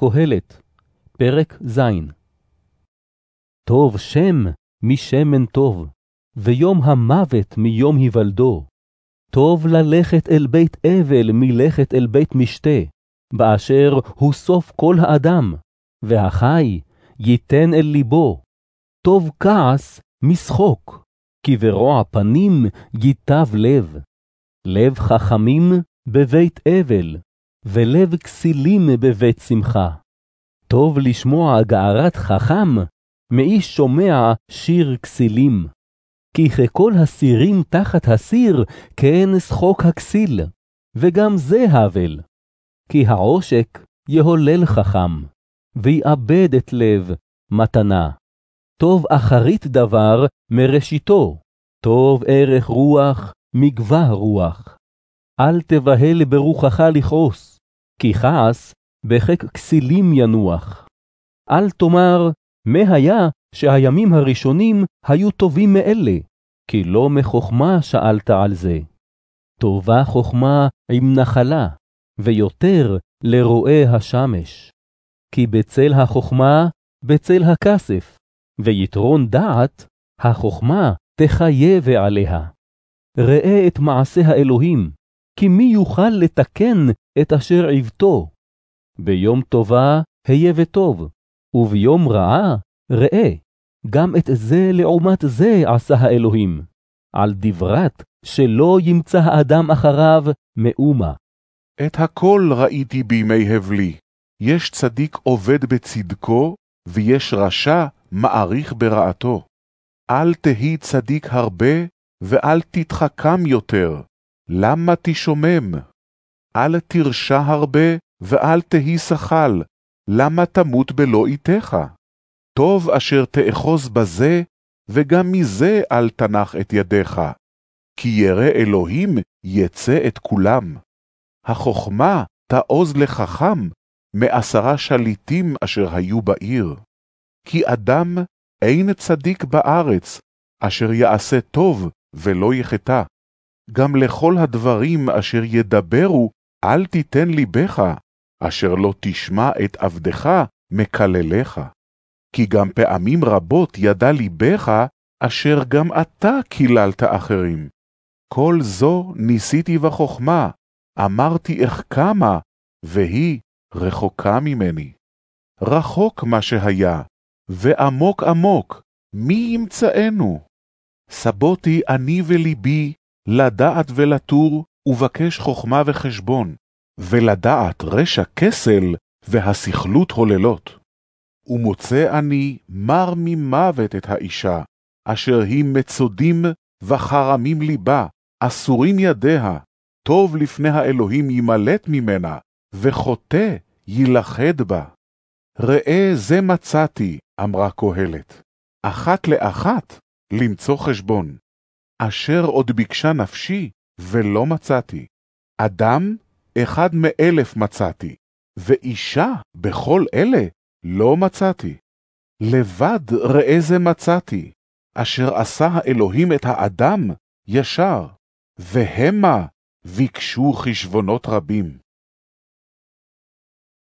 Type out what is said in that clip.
קהלת, פרק ז. טוב שם משמן טוב, ויום המוות מיום היוולדו. טוב ללכת אל בית אבל מלכת אל בית משתה, באשר הוא סוף כל האדם, והחי ייתן אל ליבו. טוב כעס משחוק, כי ברוע פנים ייטב לב. לב חכמים בבית אבל, ולב כסילים בבית שמחה. טוב לשמוע גערת חכם, מאיש שומע שיר כסילים. כי ככל הסירים תחת הסיר, כן שחוק הכסיל, וגם זה הבל. כי העושק יהולל חכם, ויאבד את לב מתנה. טוב אחרית דבר מראשיתו, טוב ערך רוח מגבה רוח. אל תבהל ברוחך לכעוס, כי כעס בחק כסילים ינוח. אל תאמר, מה היה שהימים הראשונים היו טובים מאלה, כי לא מחוכמה שאלת על זה. טובה חוכמה עם נחלה, ויותר לרועי השמש. כי בצל החוכמה, בצל הכסף, ויתרון דעת, החוכמה תחיה ועליה. ראה את מעשה האלוהים, כי מי יוכל לתקן את אשר עבתו? ביום טובה היה וטוב, וביום רעה ראה, גם את זה לעומת זה עשה האלוהים, על דברת שלא ימצא האדם אחריו מאומה. את הכל ראיתי בימי הבלי, יש צדיק עובד בצדקו, ויש רשע מעריך ברעתו. אל תהי צדיק הרבה, ואל תתחכם יותר, למה תשומם? אל תרשע הרבה, ואל תהי שחל, למה תמות בלא איתך? טוב אשר תאחוז בזה, וגם מזה אל תנח את ידיך, כי ירא אלוהים יצא את כולם. החוכמה תעוז לחכם, מעשרה שליטים אשר היו בעיר. כי אדם אין צדיק בארץ, אשר יעשה טוב ולא יחטא. גם לכל הדברים אשר ידברו, אל תיתן ליבך, אשר לא תשמע את עבדך מקלליך. כי גם פעמים רבות ידע ליבך, אשר גם אתה קיללת אחרים. כל זו ניסיתי בחוכמה, אמרתי איך כמה, והיא רחוקה ממני. רחוק מה שהיה, ועמוק עמוק, מי ימצאנו? סבותי אני וליבי, לדעת ולתור, ובקש חוכמה וחשבון, ולדעת רשע כסל, והסכלות הוללות. ומוצא אני מר ממוות את האישה, אשר היא מצודים וחרמים ליבה, אסורים ידיה, טוב לפני האלוהים ימלט ממנה, וחוטא יילכד בה. ראה זה מצאתי, אמרה קהלת, אחת לאחת למצוא חשבון. אשר עוד ביקשה נפשי, ולא מצאתי. אדם, אחד מאלף מצאתי, ואישה בכל אלה לא מצאתי. לבד ראה זה מצאתי, אשר עשה האלוהים את האדם ישר, והמה ביקשו חשבונות רבים.